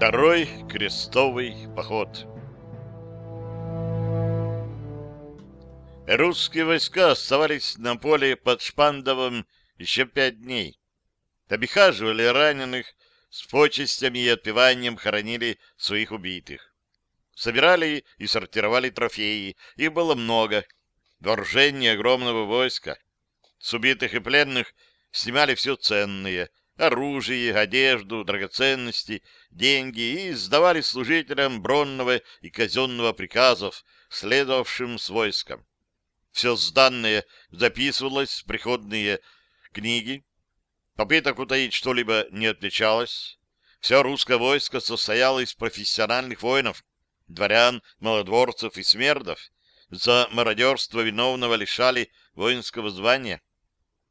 Второй крестовый поход Русские войска оставались на поле под Шпандовым еще пять дней. Обихаживали раненых, с почестями и отпеванием хоронили своих убитых. Собирали и сортировали трофеи, их было много, вооружение огромного войска. С убитых и пленных снимали все ценное — оружие, одежду, драгоценности, деньги и сдавали служителям бронного и казенного приказов, следовавшим с войском. Все сданное записывалось в приходные книги. Попыток утаить что-либо не отличалось. Все русское войско состояло из профессиональных воинов, дворян, малодворцев и смердов. За мародерство виновного лишали воинского звания.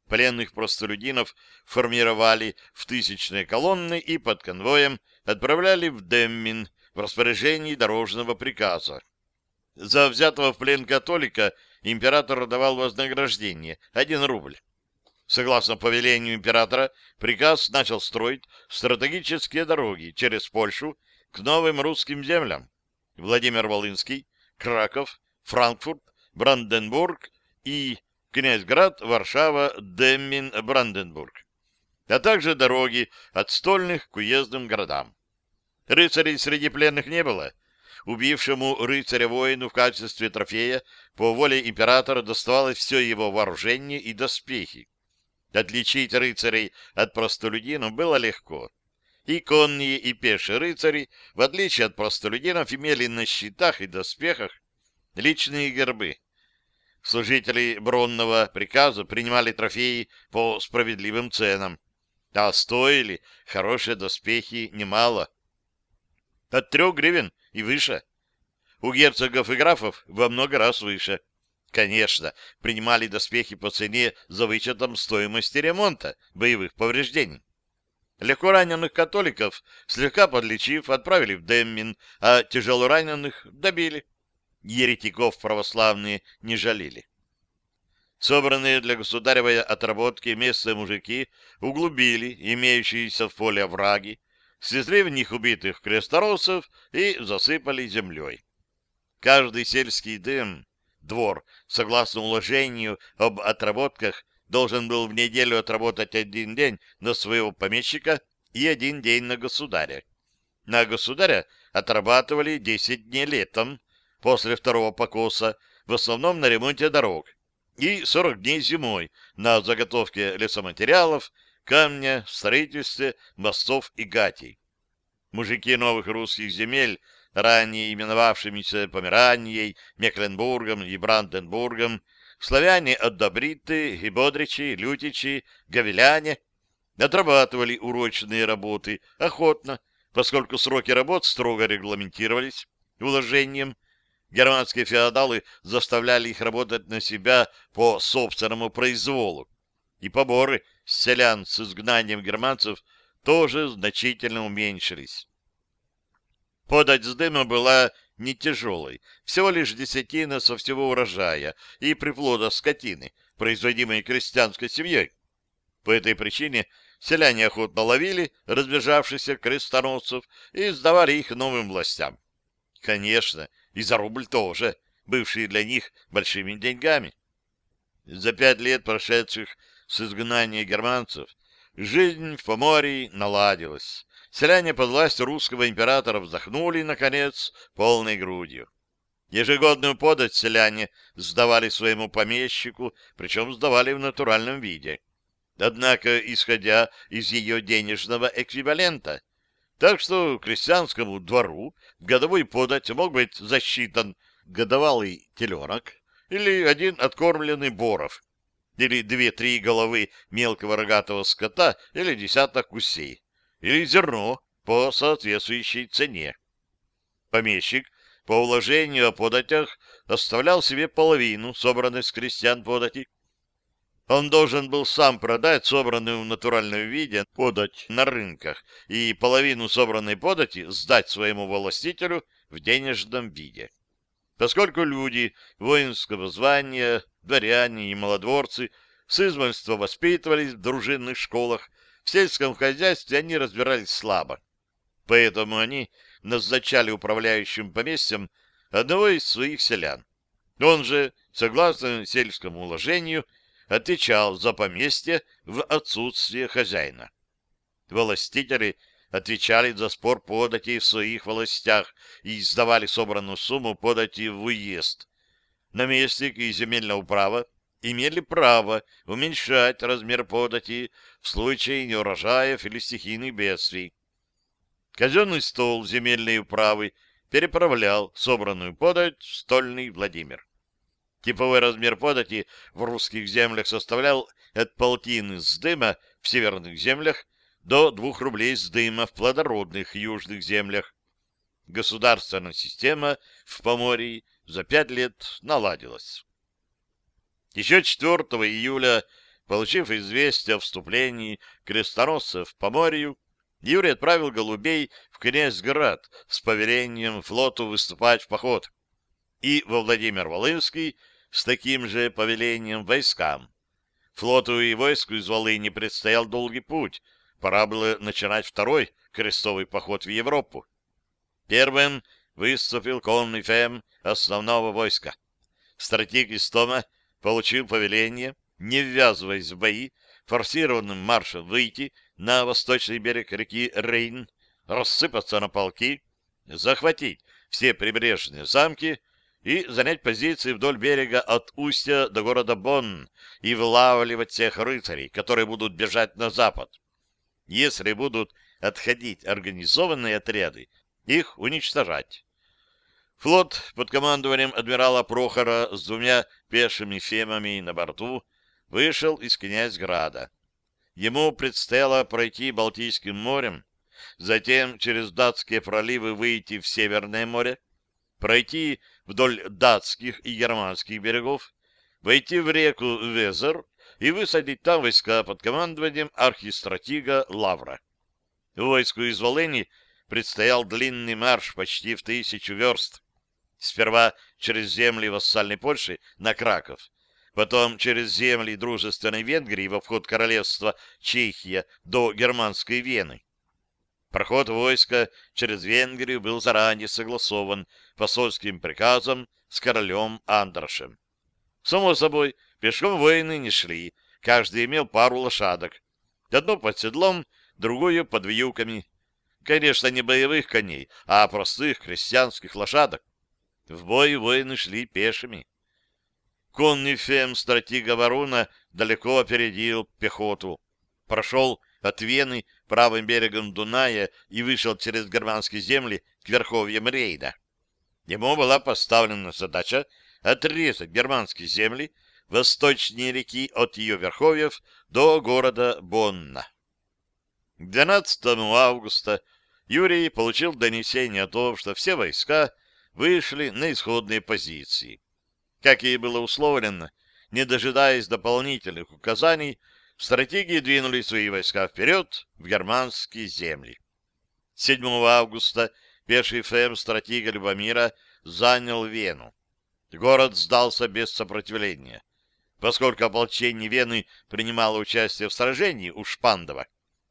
Пленных простолюдинов формировали в тысячные колонны и под конвоем отправляли в Деммин в распоряжении дорожного приказа. За взятого в плен католика император давал вознаграждение — один рубль. Согласно повелению императора, приказ начал строить стратегические дороги через Польшу к новым русским землям. Владимир-Волынский, Краков, Франкфурт, Бранденбург и Князьград, Варшава, Деммин, Бранденбург, а также дороги от стольных к уездным городам. Рыцарей среди пленных не было, убившему рыцаря-воину в качестве трофея по воле императора доставалось все его вооружение и доспехи. Отличить рыцарей от простолюдинов было легко. И конные, и пешие рыцари, в отличие от простолюдинов, имели на щитах и доспехах личные гербы. Служители бронного приказа принимали трофеи по справедливым ценам, а стоили хорошие доспехи немало. От трех гривен и выше. У герцогов и графов во много раз выше. Конечно, принимали доспехи по цене за вычетом стоимости ремонта боевых повреждений. Легко раненых католиков, слегка подлечив, отправили в Деммин, а тяжело раненых добили. Еретиков православные не жалели. Собранные для государевой отработки местные мужики углубили имеющиеся в поле овраги, свезли в них убитых кресторосов и засыпали землей. Каждый сельский дым, двор, согласно уложению об отработках, должен был в неделю отработать один день на своего помещика и один день на государя. На государя отрабатывали 10 дней летом, после второго покоса, в основном на ремонте дорог, и 40 дней зимой на заготовке лесоматериалов, камня, строительстве мостов и гатей. Мужики новых русских земель, ранее именовавшимися Померанией, Мекленбургом и Бранденбургом, славяне Отдобриты, и Бодричи, Лютичи, Гавеляне, отрабатывали урочные работы охотно, поскольку сроки работ строго регламентировались уложением. Германские феодалы заставляли их работать на себя по собственному произволу, и поборы селян с изгнанием германцев тоже значительно уменьшились. Подать с дыма была не тяжелой, всего лишь десятина со всего урожая и приплода скотины, производимой крестьянской семьей. По этой причине селяне охотно ловили разбежавшихся крестоносцев и сдавали их новым властям. Конечно, и за рубль тоже, бывшие для них большими деньгами. За пять лет, прошедших с изгнания германцев, жизнь в Поморье наладилась. Селяне под властью русского императора вздохнули, наконец, полной грудью. Ежегодную подать селяне сдавали своему помещику, причем сдавали в натуральном виде. Однако, исходя из ее денежного эквивалента. Так что крестьянскому двору в годовой подать мог быть засчитан годовалый теленок или один откормленный боров, или две-три головы мелкого рогатого скота, или десяток гусей, или зерно по соответствующей цене. Помещик по уложению о податях оставлял себе половину собранной с крестьян подати. Он должен был сам продать собранную в натуральном виде подать на рынках и половину собранной подати сдать своему властителю в денежном виде. поскольку люди воинского звания, дворяне и молодворцы с измольства воспитывались в дружинных школах, в сельском хозяйстве они разбирались слабо. Поэтому они назначали управляющим поместьем одного из своих селян. Он же, согласно сельскому уложению, отвечал за поместье в отсутствие хозяина. Властители отвечали за спор подати в своих властях и сдавали собранную сумму подати в уезд. Наместник и земельная управа имели право уменьшать размер подати в случае неурожаев или стихийных бедствий. Казенный стол земельной управы переправлял собранную подать в стольный Владимир. Типовой размер подати в русских землях составлял от полтины с дыма в северных землях до двух рублей с дыма в плодородных южных землях. Государственная система в Поморье за пять лет наладилась. Еще 4 июля, получив известие о вступлении крестоносцев в Поморью, Юрий отправил голубей в Князьград с повелением флоту выступать в поход и во Владимир-Волынский с таким же повелением войскам. Флоту и войску из Волыни предстоял долгий путь, пора было начинать второй крестовый поход в Европу. Первым выступил конный фем основного войска. Стратег Истома получил повеление, не ввязываясь в бои, форсированным маршем выйти на восточный берег реки Рейн, рассыпаться на полки, захватить все прибрежные замки и занять позиции вдоль берега от устья до города Бонн и вылавливать тех рыцарей, которые будут бежать на запад. Если будут отходить организованные отряды, их уничтожать. Флот под командованием адмирала Прохора с двумя пешими фемами на борту вышел из Князьграда. Ему предстояло пройти Балтийским морем, затем через датские проливы выйти в Северное море, пройти вдоль датских и германских берегов, войти в реку Везер и высадить там войска под командованием архистратига Лавра. Войску из Волыни предстоял длинный марш почти в тысячу верст. Сперва через земли вассальной Польши на Краков, потом через земли дружественной Венгрии во вход королевства Чехия до германской Вены. Проход войска через Венгрию был заранее согласован посольским приказом с королем Андрошем. Само собой, Пешком воины не шли, каждый имел пару лошадок. Одно под седлом, другое под вьюками. Конечно, не боевых коней, а простых крестьянских лошадок. В бой воины шли пешими. Конный фем стратега Варуна далеко опередил пехоту. Прошел от Вены правым берегом Дуная и вышел через германские земли к верховьям Рейда. Ему была поставлена задача отрезать германские земли восточнее реки от ее верховьев до города Бонна. 12 августа Юрий получил донесение о том, что все войска вышли на исходные позиции. Как и было условлено, не дожидаясь дополнительных указаний, стратегии двинули свои войска вперед в германские земли. 7 августа пеший ФМ стратега Любомира занял Вену. Город сдался без сопротивления. Поскольку ополчение Вены принимало участие в сражении у Шпандова,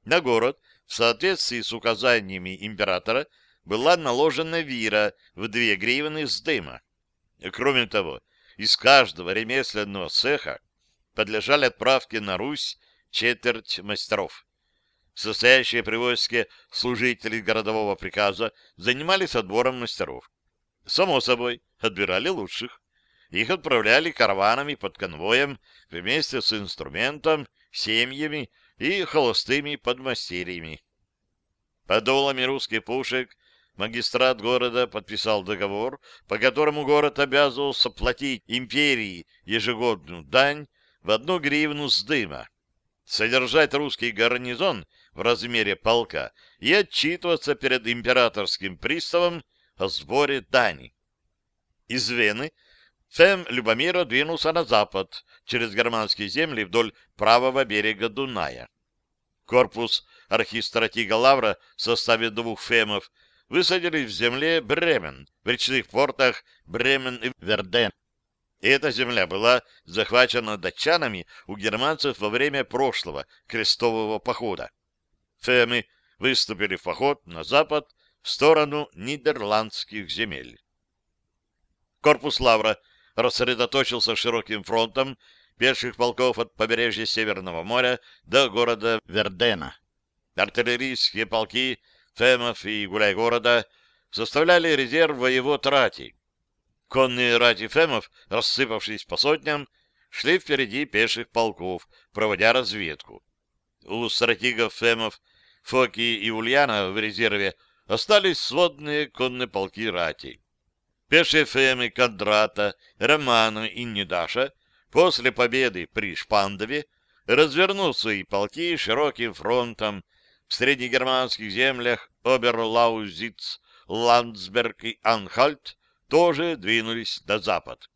на город, в соответствии с указаниями императора, была наложена вира в две гривны с дыма. Кроме того, из каждого ремесленного цеха подлежали отправке на Русь четверть мастеров. Состоящие при войске служители городового приказа занимались отбором мастеров. Само собой, отбирали лучших. Их отправляли караванами под конвоем вместе с инструментом, семьями и холостыми подмастерьями. Под долами русских пушек магистрат города подписал договор, по которому город обязывался платить империи ежегодную дань в одну гривну с дыма, содержать русский гарнизон в размере полка и отчитываться перед императорским приставом о сборе дани. Из Вены Фем Любомира двинулся на запад, через германские земли вдоль правого берега Дуная. Корпус архистратига Лавра в составе двух фемов высадились в земле Бремен, в речных портах Бремен и Верден. И эта земля была захвачена датчанами у германцев во время прошлого крестового похода. Фемы выступили в поход на запад в сторону нидерландских земель. Корпус Лавра рассредоточился широким фронтом пеших полков от побережья Северного моря до города Вердена. Артиллерийские полки Фемов и Гуляй-города составляли резерв воевод рати. Конные рати Фемов, рассыпавшись по сотням, шли впереди пеших полков, проводя разведку. У стратегов Фемов, Фоки и Ульяна в резерве остались сводные конные полки рати. Пешие Фемы Кондрата, Романа и Недаша после победы при Шпандове развернул свои полки широким фронтом в среднегерманских землях Оберлаузиц, Ландсберг и Анхальт тоже двинулись на запад.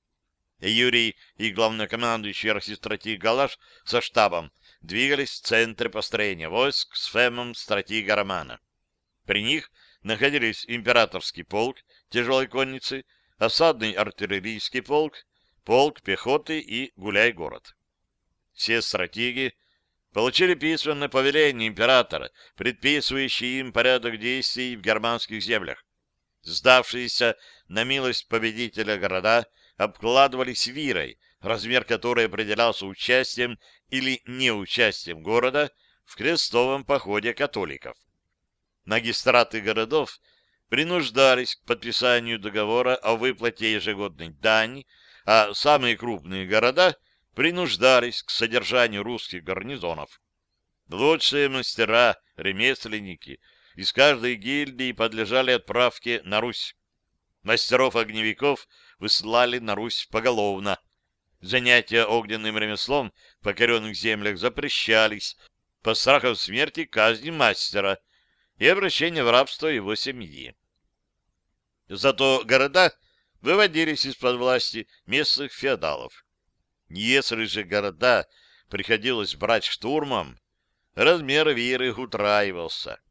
Юрий и главнокомандующий архистратиг Галаш со штабом двигались в центре построения войск с фемом стратега Романа. При них находились императорский полк тяжелой конницы, осадный артиллерийский полк, полк пехоты и гуляй-город. Все стратеги получили письменное повеление императора, предписывающее им порядок действий в германских землях. Сдавшиеся на милость победителя города обкладывались вирой, размер которой определялся участием или неучастием города в крестовом походе католиков. Магистраты городов принуждались к подписанию договора о выплате ежегодной дани, а самые крупные города принуждались к содержанию русских гарнизонов. Лучшие мастера, ремесленники из каждой гильдии подлежали отправке на Русь. Мастеров-огневиков выслали на Русь поголовно. Занятия огненным ремеслом в покоренных землях запрещались по страху смерти казни мастера и обращения в рабство его семьи. Зато города выводились из-под власти местных феодалов. Если же города приходилось брать штурмом, размер виры утраивался.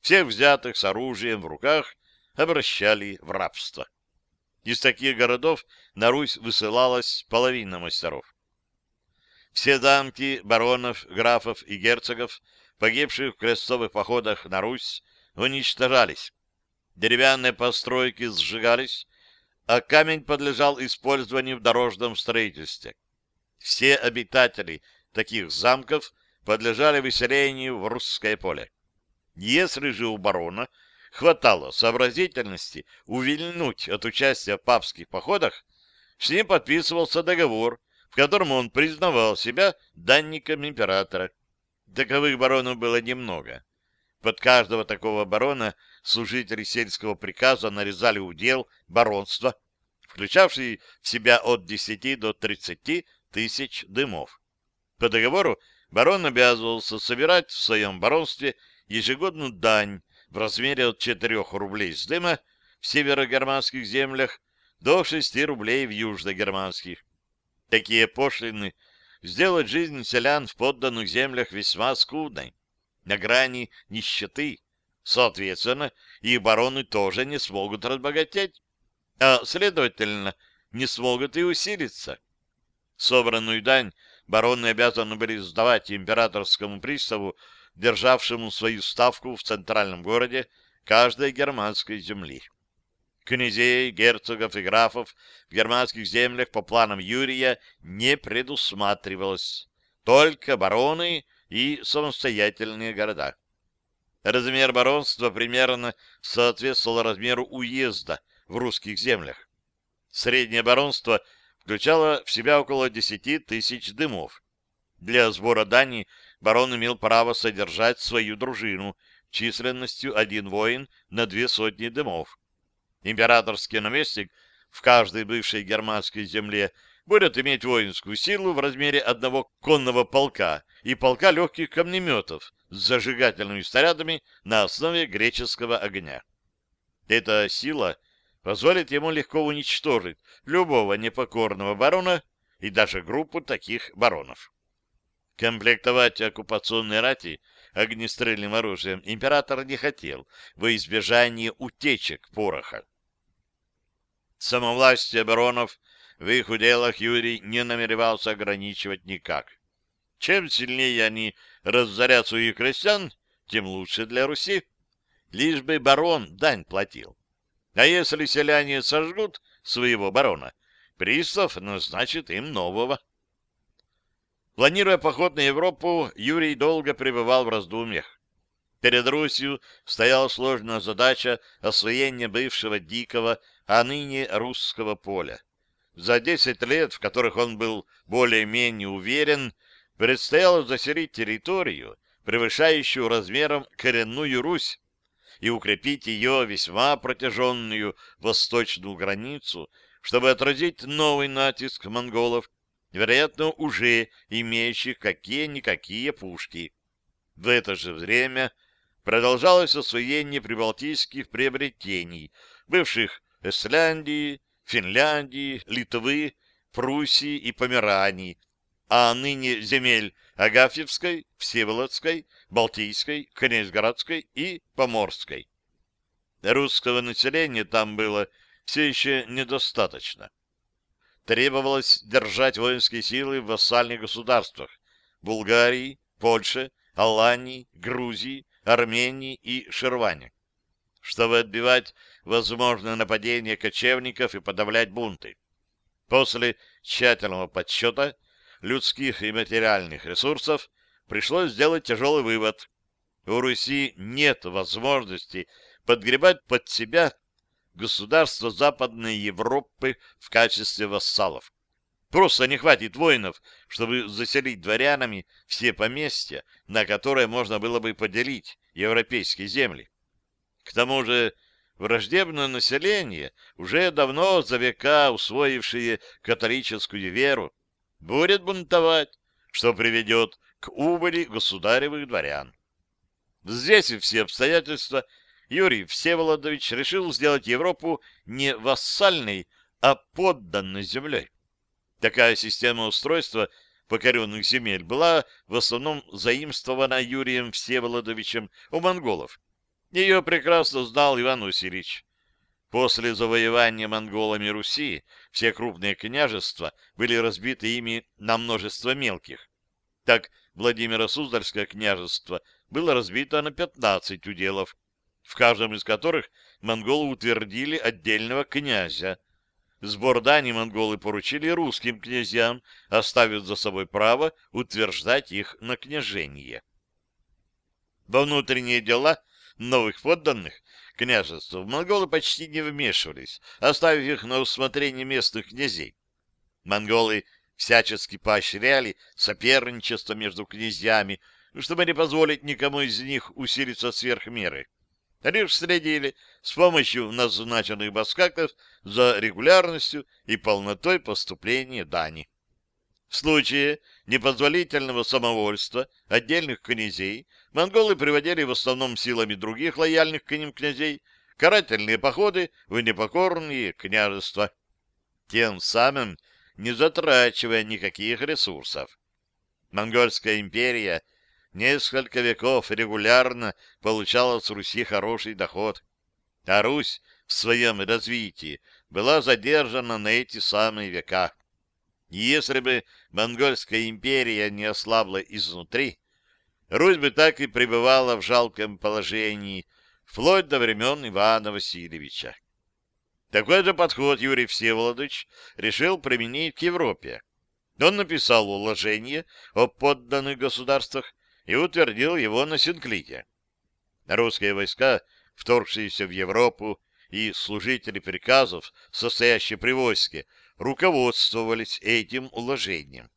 Всех взятых с оружием в руках обращали в рабство. Из таких городов на Русь высылалась половина мастеров. Все замки баронов, графов и герцогов, погибших в крестовых походах на Русь, уничтожались. Деревянные постройки сжигались, а камень подлежал использованию в дорожном строительстве. Все обитатели таких замков подлежали выселению в русское поле. Если же у барона хватало сообразительности увильнуть от участия в папских походах, с ним подписывался договор, в котором он признавал себя данником императора. Таковых баронов было немного. Под каждого такого барона служители сельского приказа нарезали удел баронства, включавший в себя от 10 до 30 тысяч дымов. По договору барон обязывался собирать в своем баронстве ежегодную дань в размере от 4 рублей с дыма в северогерманских землях до 6 рублей в южногерманских. Такие пошлины сделают жизнь селян в подданных землях весьма скудной, на грани нищеты. Соответственно, и бароны тоже не смогут разбогатеть, а, следовательно, не смогут и усилиться. Собранную дань бароны обязаны были сдавать императорскому приставу, державшему свою ставку в центральном городе каждой германской земли. Князей, герцогов и графов в германских землях по планам Юрия не предусматривалось, только бароны и самостоятельные города. Размер баронства примерно соответствовал размеру уезда в русских землях. Среднее баронство – включала в себя около 10 тысяч дымов. Для сбора дани барон имел право содержать свою дружину численностью один воин на две сотни дымов. Императорский наместник в каждой бывшей германской земле будет иметь воинскую силу в размере одного конного полка и полка легких камнеметов с зажигательными снарядами на основе греческого огня. Эта сила позволит ему легко уничтожить любого непокорного барона и даже группу таких баронов. Комплектовать оккупационные рати огнестрельным оружием император не хотел во избежание утечек пороха. Самовластие баронов в их уделах Юрий не намеревался ограничивать никак. Чем сильнее они разорят своих крестьян, тем лучше для Руси. Лишь бы барон дань платил. А если селяне сожгут своего барона, пристав назначит им нового. Планируя поход на Европу, Юрий долго пребывал в раздумьях. Перед Русью стояла сложная задача освоения бывшего дикого, а ныне русского поля. За десять лет, в которых он был более-менее уверен, предстояло заселить территорию, превышающую размером коренную Русь, и укрепить ее весьма протяженную восточную границу, чтобы отразить новый натиск монголов, вероятно, уже имеющих какие-никакие пушки. В это же время продолжалось освоение прибалтийских приобретений, бывших Исляндии, Финляндии, Литвы, Пруссии и Померании, а ныне земель Агафьевской, Всеволодской, Балтийской, Князьгородской и Поморской. Русского населения там было все еще недостаточно. Требовалось держать воинские силы в вассальных государствах Булгарии, Польше, Алании, Грузии, Армении и Шерване, чтобы отбивать возможное нападение кочевников и подавлять бунты. После тщательного подсчета людских и материальных ресурсов пришлось сделать тяжелый вывод. У Руси нет возможности подгребать под себя государства Западной Европы в качестве вассалов. Просто не хватит воинов, чтобы заселить дворянами все поместья, на которые можно было бы поделить европейские земли. К тому же враждебное население, уже давно за века усвоившее католическую веру, будет бунтовать, что приведет к убыли государевых дворян. Здесь и все обстоятельства Юрий Всеволодович решил сделать Европу не вассальной, а подданной землей. Такая система устройства покоренных земель была в основном заимствована Юрием Всеволодовичем у монголов. Ее прекрасно знал Иван Васильевич. После завоевания монголами Руси все крупные княжества были разбиты ими на множество мелких. Так Владимиро Суздальское княжество было разбито на 15 уделов, в каждом из которых монголы утвердили отдельного князя. Сбор дани монголы поручили русским князьям, оставив за собой право утверждать их на княжение. Во внутренние дела новых подданных княжеств монголы почти не вмешивались, оставив их на усмотрение местных князей. Монголы всячески поощряли соперничество между князьями, чтобы не позволить никому из них усилиться сверх меры. Лишь следили с помощью назначенных баскаков за регулярностью и полнотой поступления дани. В случае непозволительного самовольства отдельных князей монголы приводили в основном силами других лояльных к ним князей карательные походы в непокорные княжества, тем самым не затрачивая никаких ресурсов. Монгольская империя несколько веков регулярно получала с Руси хороший доход, а Русь в своем развитии была задержана на эти самые века. Если бы Монгольская империя не ослабла изнутри, Русь бы так и пребывала в жалком положении, вплоть до времен Ивана Васильевича. Такой же подход Юрий Всеволодович решил применить к Европе. Он написал уложение о подданных государствах и утвердил его на Синклите. Русские войска, вторгшиеся в Европу, и служители приказов, состоящие при войске, руководствовались этим уложением.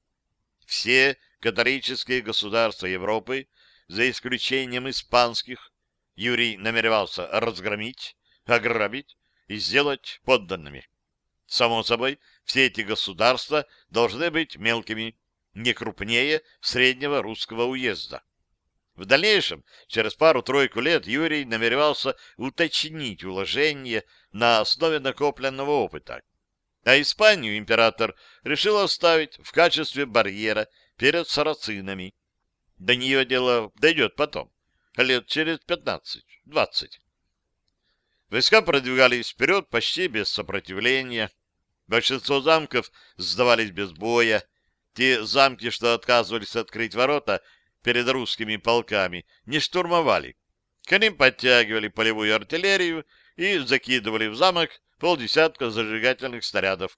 Все католические государства Европы, за исключением испанских, Юрий намеревался разгромить, ограбить и сделать подданными. Само собой, все эти государства должны быть мелкими, не крупнее среднего русского уезда. В дальнейшем, через пару-тройку лет, Юрий намеревался уточнить уложение на основе накопленного опыта. А Испанию император решил оставить в качестве барьера перед сарацинами. До нее дело дойдет потом, лет через пятнадцать-двадцать. Войска продвигались вперед почти без сопротивления. Большинство замков сдавались без боя. Те замки, что отказывались открыть ворота перед русскими полками, не штурмовали. К ним подтягивали полевую артиллерию и закидывали в замок полдесятка зажигательных снарядов.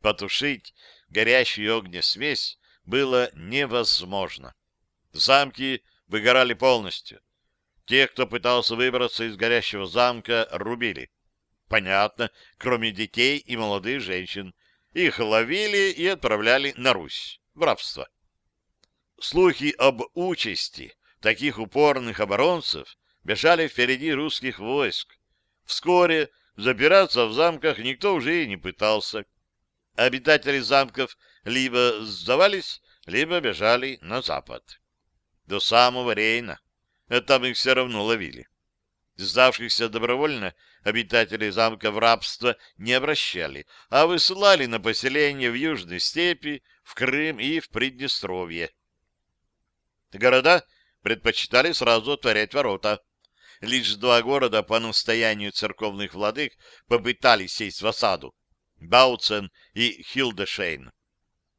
Потушить горящую огнесмесь было невозможно. Замки выгорали полностью. Тех, кто пытался выбраться из горящего замка, рубили. Понятно, кроме детей и молодых женщин. Их ловили и отправляли на Русь, в рабство. Слухи об участи таких упорных оборонцев бежали впереди русских войск. Вскоре запираться в замках никто уже и не пытался. Обитатели замков либо сдавались, либо бежали на запад. До самого Рейна. А там их все равно ловили. Сдавшихся добровольно обитатели замка в рабство не обращали, а высылали на поселение в Южной степи, в Крым и в Приднестровье. Города предпочитали сразу отворять ворота. Лишь два города по настоянию церковных владык попытались сесть в осаду — Бауцен и Хилдешейн.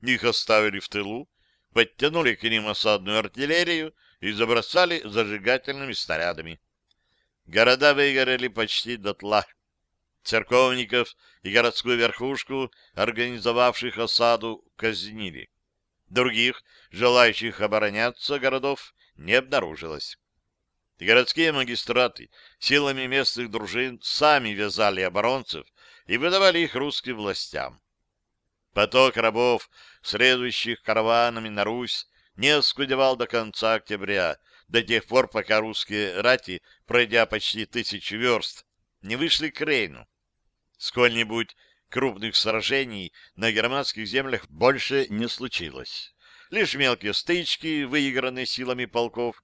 Их оставили в тылу, подтянули к ним осадную артиллерию и забросали зажигательными снарядами. Города выгорели почти дотла. Церковников и городскую верхушку, организовавших осаду, казнили. Других, желающих обороняться городов, не обнаружилось. Городские магистраты силами местных дружин сами вязали оборонцев и выдавали их русским властям. Поток рабов, следующих караванами на Русь, не оскудевал до конца октября, до тех пор, пока русские рати, пройдя почти тысячу верст, не вышли к Рейну. Сколь-нибудь крупных сражений на германских землях больше не случилось. Лишь мелкие стычки, выигранные силами полков.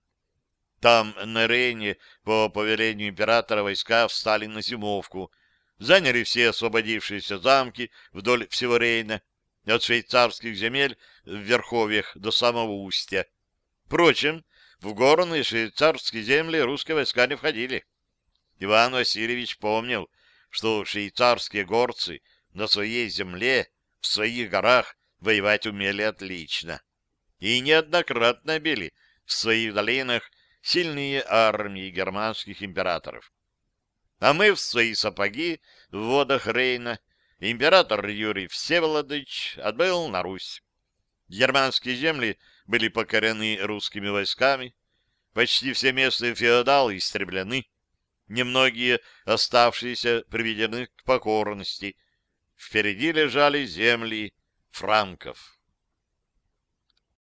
Там, на Рейне, по повелению императора, войска встали на зимовку, заняли все освободившиеся замки вдоль всего Рейна, от швейцарских земель в Верховьях до самого устья. Впрочем, в горные швейцарские земли русские войска не входили. Иван Васильевич помнил, что швейцарские горцы на своей земле, в своих горах воевать умели отлично. И неоднократно били в своих долинах сильные армии германских императоров. А мы в свои сапоги в водах Рейна император Юрий Всеволодович отбыл на Русь. Германские земли были покорены русскими войсками, почти все местные феодалы истреблены, немногие оставшиеся приведены к покорности. Впереди лежали земли франков.